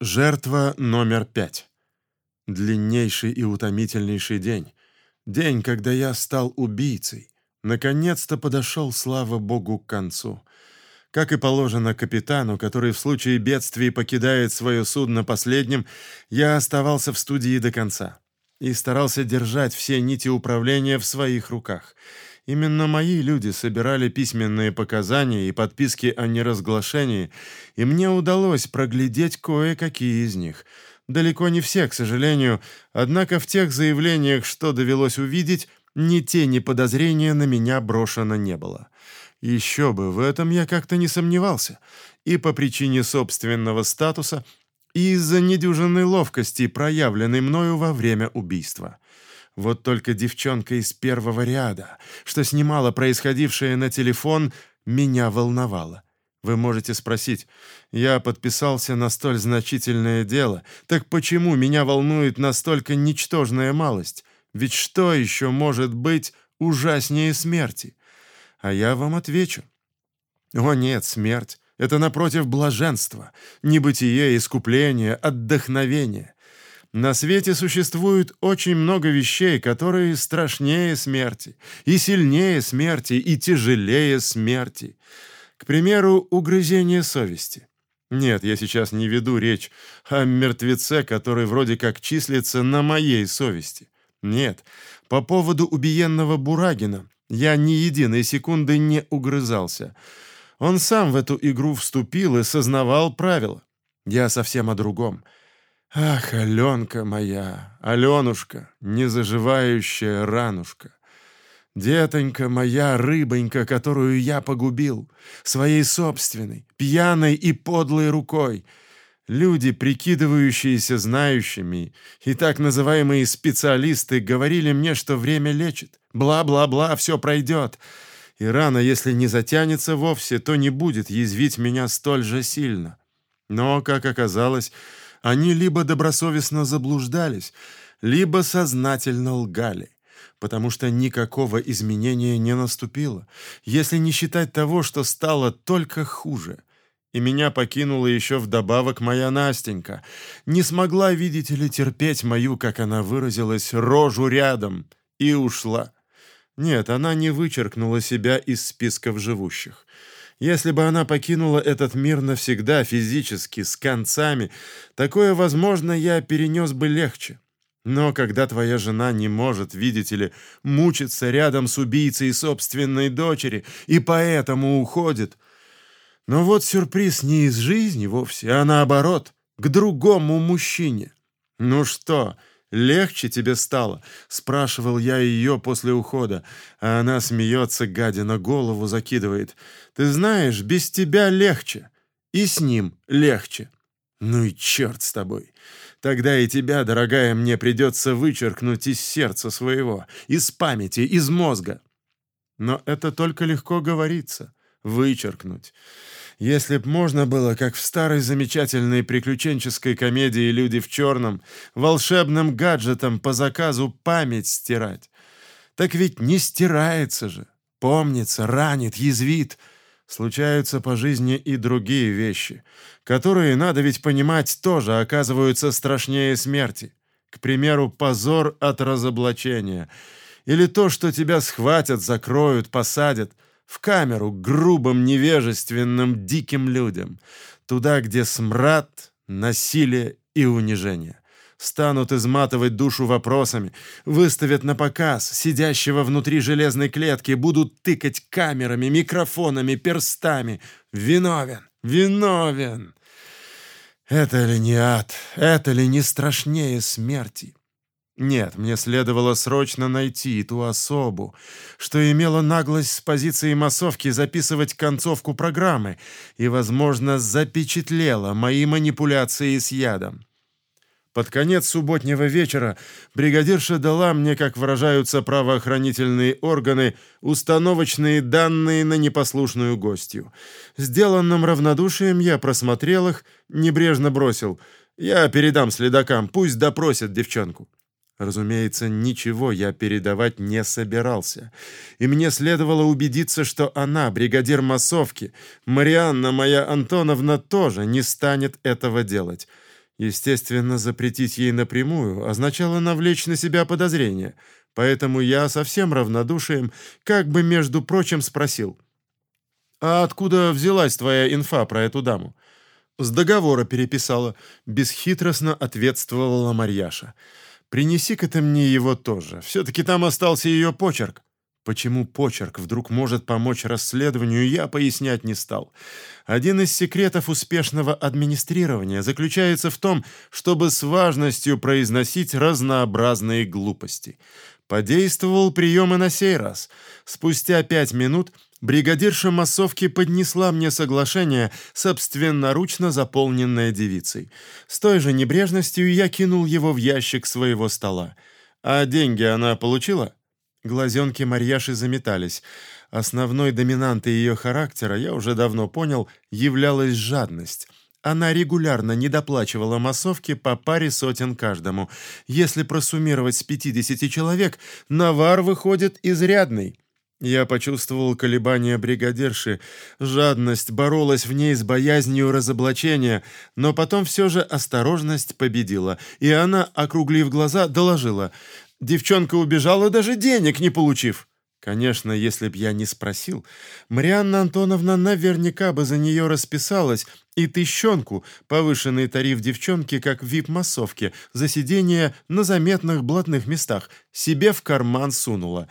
Жертва номер пять. Длиннейший и утомительнейший день. День, когда я стал убийцей. Наконец-то подошел, слава богу, к концу. Как и положено капитану, который в случае бедствия покидает свое судно последним, я оставался в студии до конца и старался держать все нити управления в своих руках. Именно мои люди собирали письменные показания и подписки о неразглашении, и мне удалось проглядеть кое-какие из них. Далеко не все, к сожалению, однако в тех заявлениях, что довелось увидеть, ни тени подозрения на меня брошено не было. Еще бы, в этом я как-то не сомневался. И по причине собственного статуса, и из-за недюжинной ловкости, проявленной мною во время убийства. Вот только девчонка из первого ряда, что снимала происходившее на телефон, меня волновала. Вы можете спросить, я подписался на столь значительное дело, так почему меня волнует настолько ничтожная малость? Ведь что еще может быть ужаснее смерти? А я вам отвечу. О нет, смерть — это напротив блаженства, небытие, искупление, отдохновение. На свете существует очень много вещей, которые страшнее смерти, и сильнее смерти, и тяжелее смерти. К примеру, угрызение совести. Нет, я сейчас не веду речь о мертвеце, который вроде как числится на моей совести. Нет, по поводу убиенного Бурагина я ни единой секунды не угрызался. Он сам в эту игру вступил и сознавал правила. Я совсем о другом — Ах, Аленка моя, Аленушка, незаживающая ранушка. Детонька моя, рыбонька, которую я погубил, своей собственной, пьяной и подлой рукой. Люди, прикидывающиеся знающими, и так называемые специалисты говорили мне, что время лечит. Бла-бла-бла, все пройдет. И рана, если не затянется вовсе, то не будет язвить меня столь же сильно. Но, как оказалось, они либо добросовестно заблуждались, либо сознательно лгали, потому что никакого изменения не наступило, если не считать того, что стало только хуже. И меня покинула еще вдобавок моя Настенька. Не смогла, видите ли, терпеть мою, как она выразилась, рожу рядом, и ушла. Нет, она не вычеркнула себя из списков живущих. Если бы она покинула этот мир навсегда, физически, с концами, такое, возможно, я перенес бы легче. Но когда твоя жена не может, видите ли, мучиться рядом с убийцей собственной дочери и поэтому уходит... Но вот сюрприз не из жизни вовсе, а наоборот, к другому мужчине. Ну что, легче тебе стало?» — спрашивал я ее после ухода, а она смеется, гадина голову закидывает. «Ты знаешь, без тебя легче, и с ним легче». «Ну и черт с тобой! Тогда и тебя, дорогая, мне придется вычеркнуть из сердца своего, из памяти, из мозга». Но это только легко говорится — вычеркнуть. Если б можно было, как в старой замечательной приключенческой комедии «Люди в черном», волшебным гаджетом по заказу память стирать. Так ведь не стирается же. Помнится, ранит, язвит. Случаются по жизни и другие вещи, которые, надо ведь понимать, тоже оказываются страшнее смерти. К примеру, позор от разоблачения. Или то, что тебя схватят, закроют, посадят — в камеру к грубым, невежественным, диким людям, туда, где смрад, насилие и унижение. Станут изматывать душу вопросами, выставят на показ сидящего внутри железной клетки, будут тыкать камерами, микрофонами, перстами. Виновен, виновен. Это ли не ад? Это ли не страшнее смерти? Нет, мне следовало срочно найти ту особу, что имела наглость с позиции массовки записывать концовку программы и, возможно, запечатлела мои манипуляции с ядом. Под конец субботнего вечера бригадирша дала мне, как выражаются правоохранительные органы, установочные данные на непослушную гостью. Сделанным равнодушием я просмотрел их, небрежно бросил. Я передам следакам, пусть допросят девчонку. Разумеется, ничего я передавать не собирался. И мне следовало убедиться, что она, бригадир массовки, Марианна моя Антоновна, тоже не станет этого делать. Естественно, запретить ей напрямую означало навлечь на себя подозрения, поэтому я со всем равнодушием, как бы между прочим, спросил. «А откуда взялась твоя инфа про эту даму?» «С договора переписала», — бесхитростно ответствовала Марьяша. «Принеси-ка ты мне его тоже. Все-таки там остался ее почерк». Почему почерк вдруг может помочь расследованию, я пояснять не стал. Один из секретов успешного администрирования заключается в том, чтобы с важностью произносить разнообразные глупости. Подействовал прием и на сей раз. Спустя пять минут бригадирша массовки поднесла мне соглашение, собственноручно заполненное девицей. С той же небрежностью я кинул его в ящик своего стола. А деньги она получила? Глазенки Марьяши заметались. Основной доминантой ее характера, я уже давно понял, являлась жадность. Она регулярно недоплачивала массовке по паре сотен каждому. Если просуммировать с 50 человек, навар выходит изрядный. Я почувствовал колебания бригадирши. Жадность боролась в ней с боязнью разоблачения, но потом все же осторожность победила, и она, округлив глаза, доложила. Девчонка убежала, даже денег не получив. Конечно, если б я не спросил, Марианна Антоновна наверняка бы за нее расписалась и тыщенку, повышенный тариф девчонки, как вип-массовке, за сидение на заметных блатных местах, себе в карман сунула.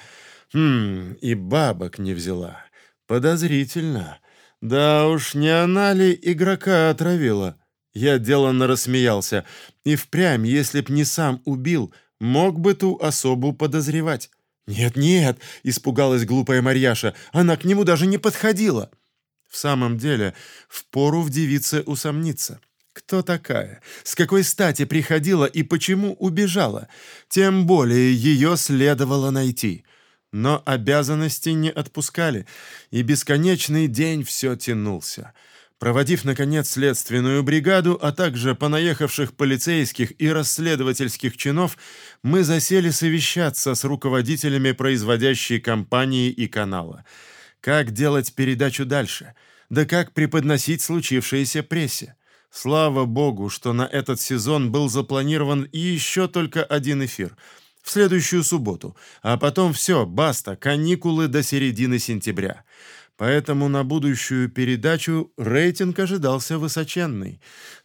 Хм, и бабок не взяла. Подозрительно. Да уж, не она ли игрока отравила? Я деланно рассмеялся. И впрямь, если б не сам убил — мог бы ту особу подозревать. «Нет-нет», — испугалась глупая Марьяша, — «она к нему даже не подходила». В самом деле, впору в девице усомниться. Кто такая? С какой стати приходила и почему убежала? Тем более ее следовало найти. Но обязанности не отпускали, и бесконечный день все тянулся. Проводив, наконец, следственную бригаду, а также понаехавших полицейских и расследовательских чинов, мы засели совещаться с руководителями производящей компании и канала. Как делать передачу дальше? Да как преподносить случившееся прессе? Слава богу, что на этот сезон был запланирован еще только один эфир — в следующую субботу, а потом все, баста, каникулы до середины сентября. Поэтому на будущую передачу рейтинг ожидался высоченный.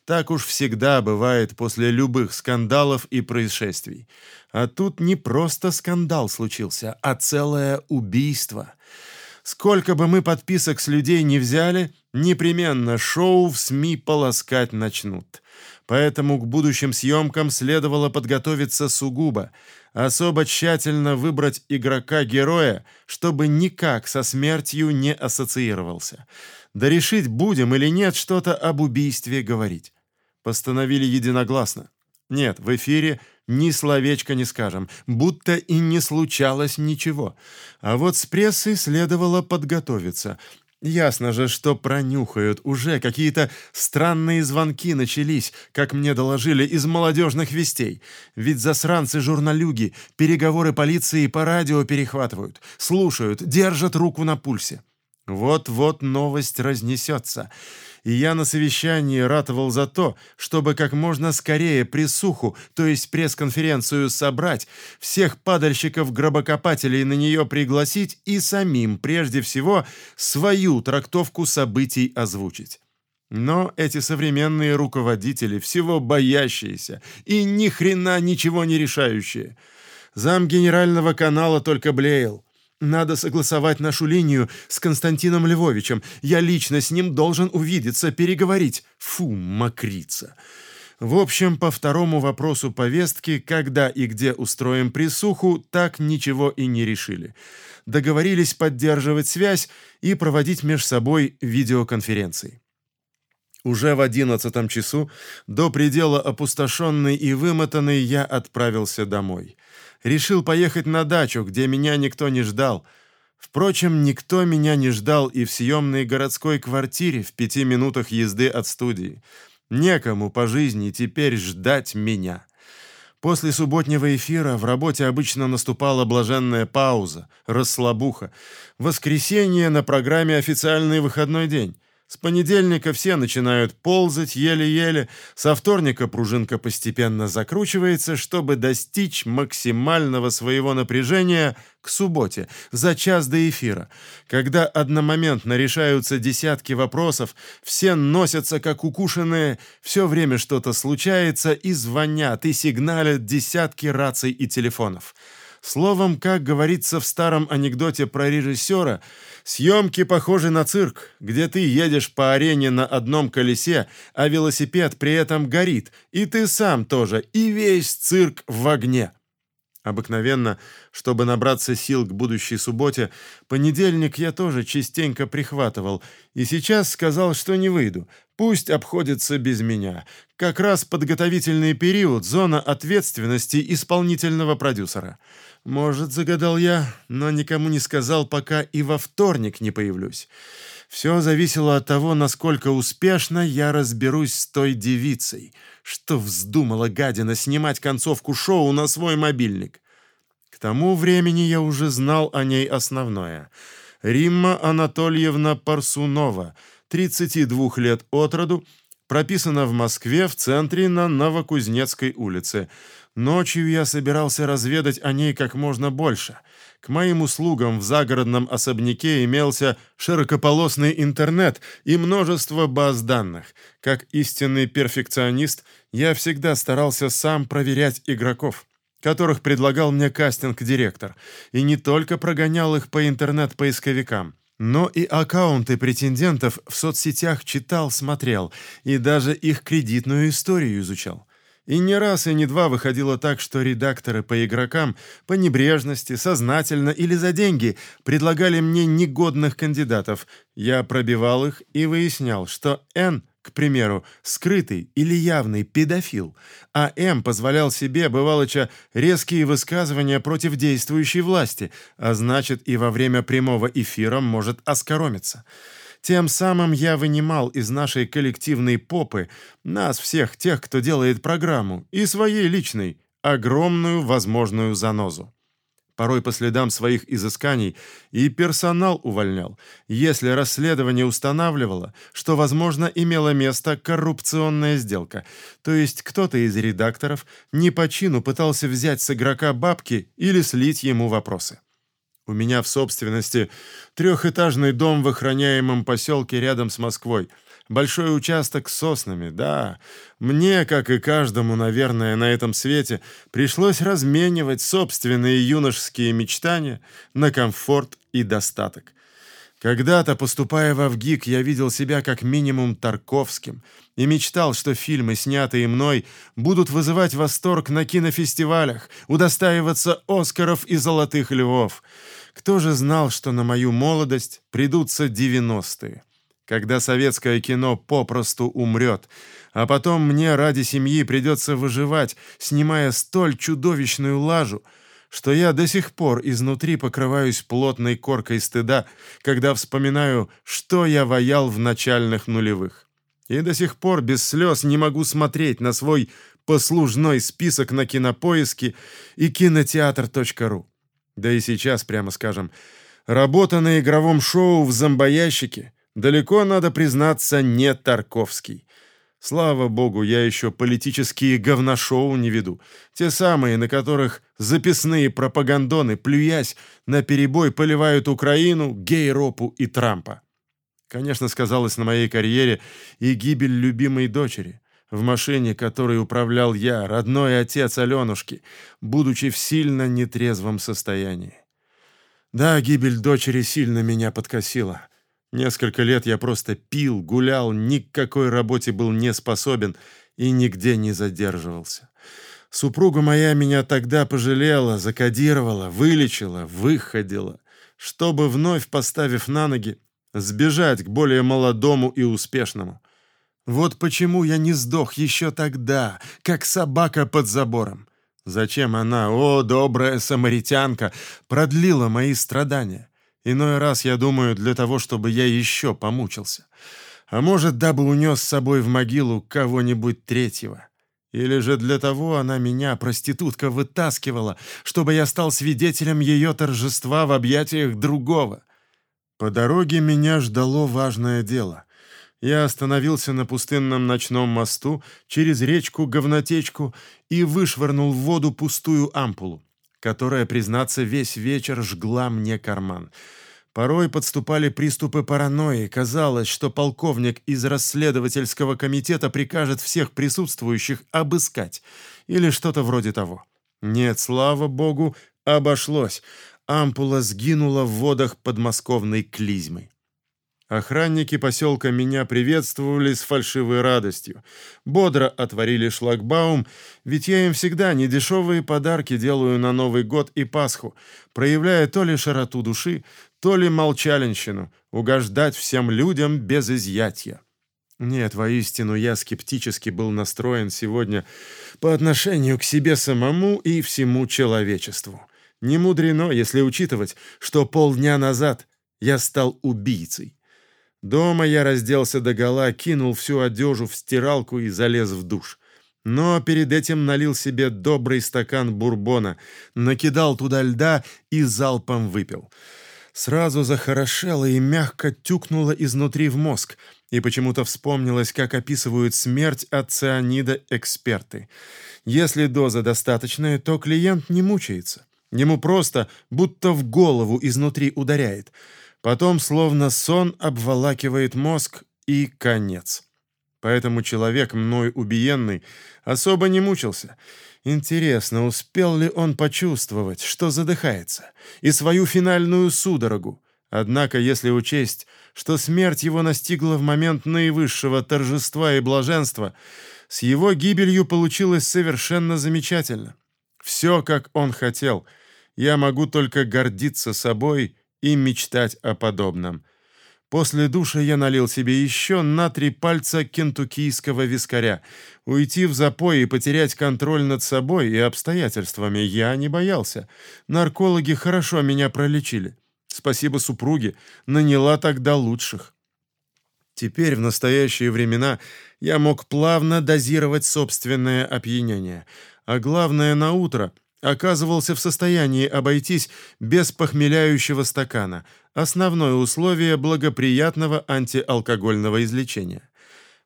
Так уж всегда бывает после любых скандалов и происшествий. А тут не просто скандал случился, а целое убийство. Сколько бы мы подписок с людей не взяли, непременно шоу в СМИ полоскать начнут. Поэтому к будущим съемкам следовало подготовиться сугубо – особо тщательно выбрать игрока-героя, чтобы никак со смертью не ассоциировался. Да решить, будем или нет что-то об убийстве говорить. Постановили единогласно. Нет, в эфире ни словечко не скажем, будто и не случалось ничего. А вот с прессой следовало подготовиться, Ясно же, что пронюхают. Уже какие-то странные звонки начались, как мне доложили, из молодежных вестей. Ведь засранцы-журналюги переговоры полиции по радио перехватывают, слушают, держат руку на пульсе. Вот-вот новость разнесется и я на совещании ратовал за то, чтобы как можно скорее присуху, то есть пресс-конференцию собрать, всех падальщиков-гробокопателей на нее пригласить и самим, прежде всего, свою трактовку событий озвучить. Но эти современные руководители, всего боящиеся и ни хрена ничего не решающие. Зам генерального канала только блеял. Надо согласовать нашу линию с Константином Львовичем. Я лично с ним должен увидеться, переговорить. Фу, мокрица. В общем, по второму вопросу повестки, когда и где устроим присуху, так ничего и не решили. Договорились поддерживать связь и проводить между собой видеоконференции. Уже в одиннадцатом часу, до предела опустошенный и вымотанный, я отправился домой решил поехать на дачу, где меня никто не ждал. Впрочем, никто меня не ждал и в съемной городской квартире в пяти минутах езды от студии. Некому по жизни теперь ждать меня. После субботнего эфира в работе обычно наступала блаженная пауза, расслабуха. Воскресенье на программе официальный выходной день. С понедельника все начинают ползать еле-еле, со вторника пружинка постепенно закручивается, чтобы достичь максимального своего напряжения к субботе, за час до эфира. Когда одномоментно решаются десятки вопросов, все носятся как укушенные, все время что-то случается и звонят, и сигналят десятки раций и телефонов. Словом, как говорится в старом анекдоте про режиссера, съемки похожи на цирк, где ты едешь по арене на одном колесе, а велосипед при этом горит, и ты сам тоже, и весь цирк в огне. Обыкновенно, чтобы набраться сил к будущей субботе, понедельник я тоже частенько прихватывал, и сейчас сказал, что не выйду, пусть обходится без меня. Как раз подготовительный период, зона ответственности исполнительного продюсера. Может, загадал я, но никому не сказал, пока и во вторник не появлюсь. Все зависело от того, насколько успешно я разберусь с той девицей, что вздумала гадина снимать концовку шоу на свой мобильник. К тому времени я уже знал о ней основное. Римма Анатольевна Парсунова, 32 лет от роду, прописана в Москве в центре на Новокузнецкой улице – Ночью я собирался разведать о ней как можно больше. К моим услугам в загородном особняке имелся широкополосный интернет и множество баз данных. Как истинный перфекционист, я всегда старался сам проверять игроков, которых предлагал мне кастинг-директор, и не только прогонял их по интернет-поисковикам. Но и аккаунты претендентов в соцсетях читал, смотрел, и даже их кредитную историю изучал. И не раз и не два выходило так, что редакторы по игрокам по небрежности, сознательно или за деньги предлагали мне негодных кандидатов. Я пробивал их и выяснял, что Н, к примеру, скрытый или явный педофил, а М позволял себе, бывалоча, резкие высказывания против действующей власти, а значит и во время прямого эфира может оскоромиться. Тем самым я вынимал из нашей коллективной попы, нас всех тех, кто делает программу, и своей личной, огромную возможную занозу. Порой по следам своих изысканий и персонал увольнял, если расследование устанавливало, что, возможно, имела место коррупционная сделка, то есть кто-то из редакторов не по чину пытался взять с игрока бабки или слить ему вопросы. У меня в собственности трехэтажный дом в охраняемом поселке рядом с Москвой. Большой участок с соснами, да. Мне, как и каждому, наверное, на этом свете, пришлось разменивать собственные юношеские мечтания на комфорт и достаток. Когда-то, поступая в Авгик, я видел себя как минимум Тарковским и мечтал, что фильмы, снятые мной, будут вызывать восторг на кинофестивалях, удостаиваться Оскаров и Золотых Львов. Кто же знал, что на мою молодость придутся 90-е, когда советское кино попросту умрет, а потом мне ради семьи придется выживать, снимая столь чудовищную лажу — что я до сих пор изнутри покрываюсь плотной коркой стыда, когда вспоминаю, что я воял в начальных нулевых. И до сих пор без слез не могу смотреть на свой послужной список на кинопоиске и кинотеатр.ру. Да и сейчас, прямо скажем, работа на игровом шоу в зомбоящике далеко, надо признаться, не Тарковский. Слава богу, я еще политические говношоу не веду. Те самые, на которых записные пропагандоны, плюясь, на перебой поливают Украину, гей-ропу и Трампа. Конечно, сказалось на моей карьере и гибель любимой дочери. В машине, которой управлял я, родной отец Аленушки, будучи в сильно нетрезвом состоянии. Да, гибель дочери сильно меня подкосила. Несколько лет я просто пил, гулял, ни к какой работе был не способен и нигде не задерживался. Супруга моя меня тогда пожалела, закодировала, вылечила, выходила, чтобы, вновь поставив на ноги, сбежать к более молодому и успешному. Вот почему я не сдох еще тогда, как собака под забором. Зачем она, о, добрая самаритянка, продлила мои страдания? Иной раз я думаю для того, чтобы я еще помучился. А может, дабы унес с собой в могилу кого-нибудь третьего. Или же для того она меня, проститутка, вытаскивала, чтобы я стал свидетелем ее торжества в объятиях другого. По дороге меня ждало важное дело. Я остановился на пустынном ночном мосту через речку-говнотечку и вышвырнул в воду пустую ампулу, которая, признаться, весь вечер жгла мне карман. Порой подступали приступы паранойи. Казалось, что полковник из расследовательского комитета прикажет всех присутствующих обыскать или что-то вроде того. Нет, слава богу, обошлось. Ампула сгинула в водах подмосковной клизмы. Охранники поселка меня приветствовали с фальшивой радостью. Бодро отворили шлагбаум, ведь я им всегда недешевые подарки делаю на Новый год и Пасху, проявляя то ли широту души, то ли молчаленщину, угождать всем людям без изъятия. Нет, воистину, я скептически был настроен сегодня по отношению к себе самому и всему человечеству. Не мудрено, если учитывать, что полдня назад я стал убийцей. Дома я разделся догола, кинул всю одежу в стиралку и залез в душ. Но перед этим налил себе добрый стакан бурбона, накидал туда льда и залпом выпил. Сразу захорошело и мягко тюкнуло изнутри в мозг, и почему-то вспомнилось, как описывают смерть от цианида эксперты. Если доза достаточная, то клиент не мучается. Ему просто будто в голову изнутри ударяет. Потом словно сон обволакивает мозг и конец. Поэтому человек, мной убиенный, особо не мучился. Интересно, успел ли он почувствовать, что задыхается, и свою финальную судорогу? Однако, если учесть, что смерть его настигла в момент наивысшего торжества и блаженства, с его гибелью получилось совершенно замечательно. Все, как он хотел — я могу только гордиться собой и мечтать о подобном. После душа я налил себе еще на три пальца кентуккийского вискаря. Уйти в запой и потерять контроль над собой и обстоятельствами я не боялся. Наркологи хорошо меня пролечили. Спасибо супруге, наняла тогда лучших. Теперь, в настоящие времена, я мог плавно дозировать собственное опьянение. А главное, на утро оказывался в состоянии обойтись без похмеляющего стакана, основное условие благоприятного антиалкогольного излечения.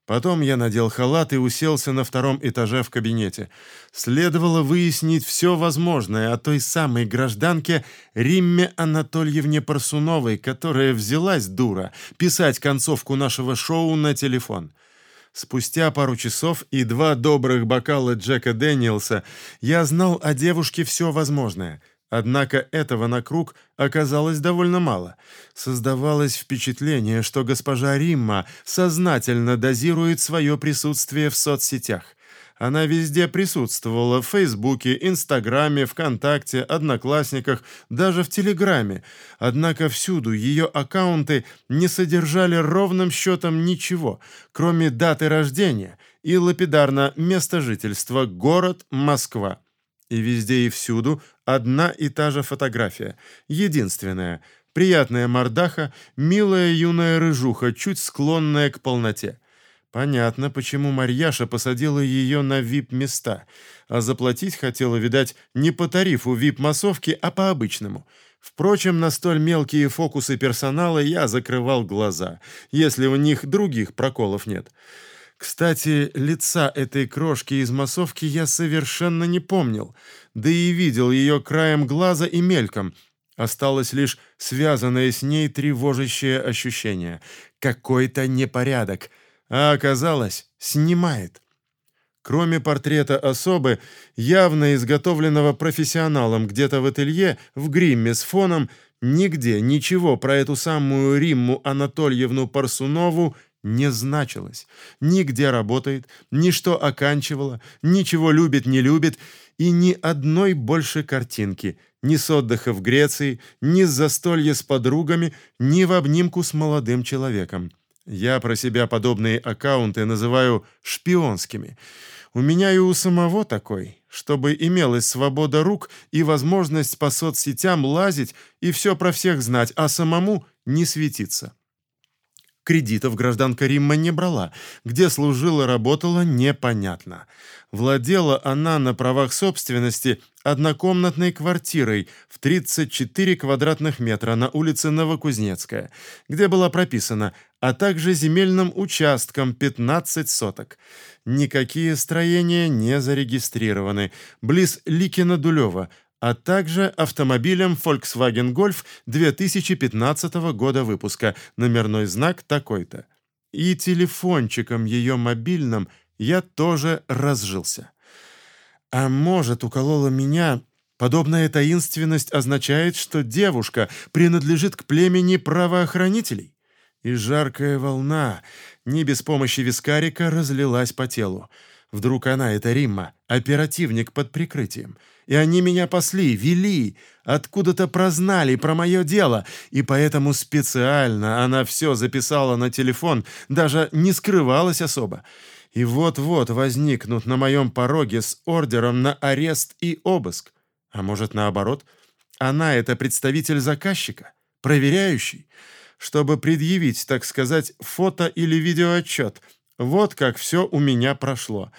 Потом я надел халат и уселся на втором этаже в кабинете. Следовало выяснить все возможное о той самой гражданке Римме Анатольевне Парсуновой, которая взялась, дура, писать концовку нашего шоу на телефон. Спустя пару часов и два добрых бокала Джека Дэниелса я знал о девушке все возможное. Однако этого на круг оказалось довольно мало. Создавалось впечатление, что госпожа Римма сознательно дозирует свое присутствие в соцсетях. Она везде присутствовала в Фейсбуке, Инстаграме, ВКонтакте, Одноклассниках, даже в Телеграме. Однако всюду ее аккаунты не содержали ровным счетом ничего, кроме даты рождения и лапидарно место жительства город Москва. И везде и всюду одна и та же фотография, единственная – приятная мордаха, милая юная рыжуха, чуть склонная к полноте. Понятно, почему Марьяша посадила ее на вип-места, а заплатить хотела, видать, не по тарифу вип-массовки, а по обычному. Впрочем, на столь мелкие фокусы персонала я закрывал глаза, если у них других проколов нет. Кстати, лица этой крошки из массовки я совершенно не помнил, да и видел ее краем глаза и мельком. Осталось лишь связанное с ней тревожащее ощущение. Какой-то непорядок — а оказалось, снимает. Кроме портрета особы, явно изготовленного профессионалом где-то в ателье, в гримме с фоном, нигде ничего про эту самую Римму Анатольевну Парсунову не значилось. Нигде работает, ни что оканчивала, ничего любит, не любит, и ни одной больше картинки, ни с отдыха в Греции, ни с застолья с подругами, ни в обнимку с молодым человеком. Я про себя подобные аккаунты называю шпионскими. У меня и у самого такой, чтобы имелась свобода рук и возможность по соцсетям лазить и все про всех знать, а самому не светиться. Кредитов гражданка Римма не брала. Где служила, работала, непонятно. Владела она на правах собственности однокомнатной квартирой в 34 квадратных метра на улице Новокузнецкая, где была прописана, а также земельным участком 15 соток. Никакие строения не зарегистрированы. Близ Ликина-Дулева – а также автомобилем Volkswagen Golf 2015 года выпуска, номерной знак такой-то. И телефончиком ее мобильным я тоже разжился. А может, уколола меня... Подобная таинственность означает, что девушка принадлежит к племени правоохранителей. И жаркая волна, не без помощи вискарика, разлилась по телу. Вдруг она, это Римма, оперативник под прикрытием. И они меня пасли, вели, откуда-то прознали про мое дело, и поэтому специально она все записала на телефон, даже не скрывалась особо. И вот-вот возникнут на моем пороге с ордером на арест и обыск. А может, наоборот, она — это представитель заказчика, проверяющий, чтобы предъявить, так сказать, фото или видеоотчет — вот как все у меня прошло.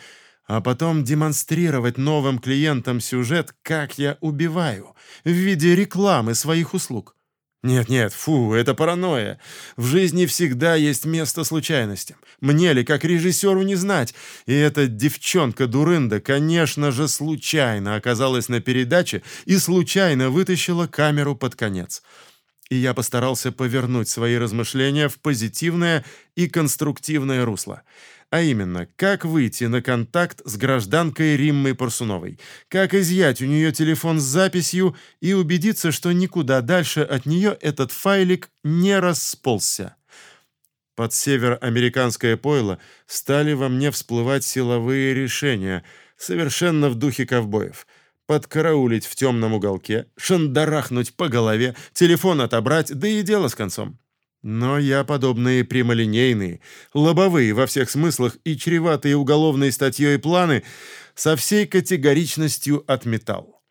А потом демонстрировать новым клиентам сюжет, как я убиваю, в виде рекламы своих услуг. Нет-нет, фу, это паранойя. В жизни всегда есть место случайностям. Мне ли, как режиссеру, не знать? И эта девчонка-дурында, конечно же, случайно оказалась на передаче и случайно вытащила камеру под конец и я постарался повернуть свои размышления в позитивное и конструктивное русло. А именно, как выйти на контакт с гражданкой Риммой Парсуновой, как изъять у нее телефон с записью и убедиться, что никуда дальше от нее этот файлик не расползся. Под североамериканское пойло стали во мне всплывать силовые решения, совершенно в духе ковбоев — подкараулить в темном уголке, шандарахнуть по голове, телефон отобрать, да и дело с концом. Но я подобные прямолинейные, лобовые во всех смыслах и чреватые уголовной статьей планы со всей категоричностью отметал.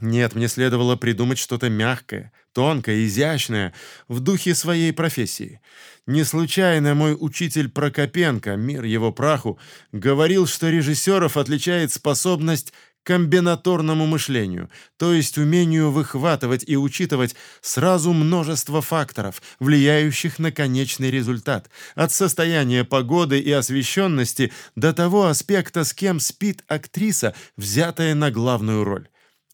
Нет, мне следовало придумать что-то мягкое, тонкое, изящное, в духе своей профессии. Не случайно мой учитель Прокопенко, мир его праху, говорил, что режиссеров отличает способность комбинаторному мышлению, то есть умению выхватывать и учитывать сразу множество факторов, влияющих на конечный результат, от состояния погоды и освещенности до того аспекта, с кем спит актриса, взятая на главную роль.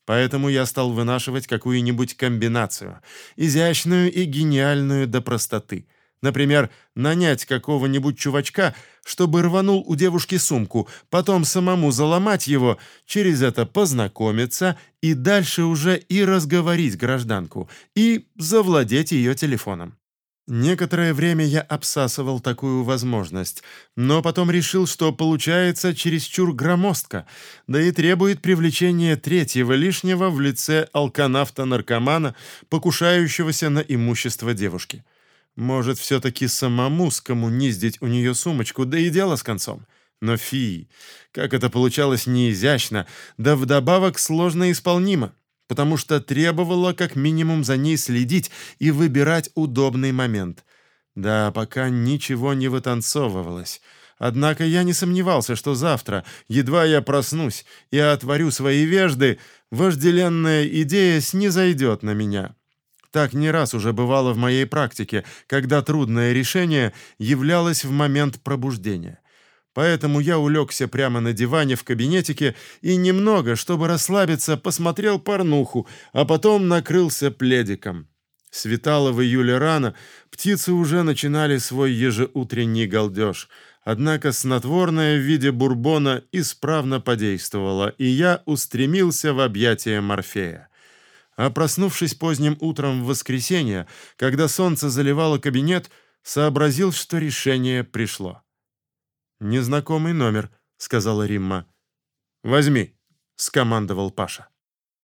Поэтому я стал вынашивать какую-нибудь комбинацию, изящную и гениальную до простоты – Например, нанять какого-нибудь чувачка, чтобы рванул у девушки сумку, потом самому заломать его, через это познакомиться и дальше уже и разговорить гражданку, и завладеть ее телефоном. Некоторое время я обсасывал такую возможность, но потом решил, что получается чересчур громоздко, да и требует привлечения третьего лишнего в лице алканавта-наркомана, покушающегося на имущество девушки. Может, все-таки самому скоммуниздить у нее сумочку, да и дело с концом. Но фи, как это получалось неизящно, да вдобавок сложно исполнимо, потому что требовало как минимум за ней следить и выбирать удобный момент. Да, пока ничего не вытанцовывалось. Однако я не сомневался, что завтра, едва я проснусь и отворю свои вежды, вожделенная идея снизойдет на меня. Так не раз уже бывало в моей практике, когда трудное решение являлось в момент пробуждения. Поэтому я улегся прямо на диване в кабинетике и немного, чтобы расслабиться, посмотрел порнуху, а потом накрылся пледиком. Светало в июле рано, птицы уже начинали свой ежеутренний галдеж. Однако снотворное в виде бурбона исправно подействовало, и я устремился в объятия Морфея а проснувшись поздним утром в воскресенье, когда солнце заливало кабинет, сообразил, что решение пришло. «Незнакомый номер», — сказала Римма. «Возьми», — скомандовал Паша.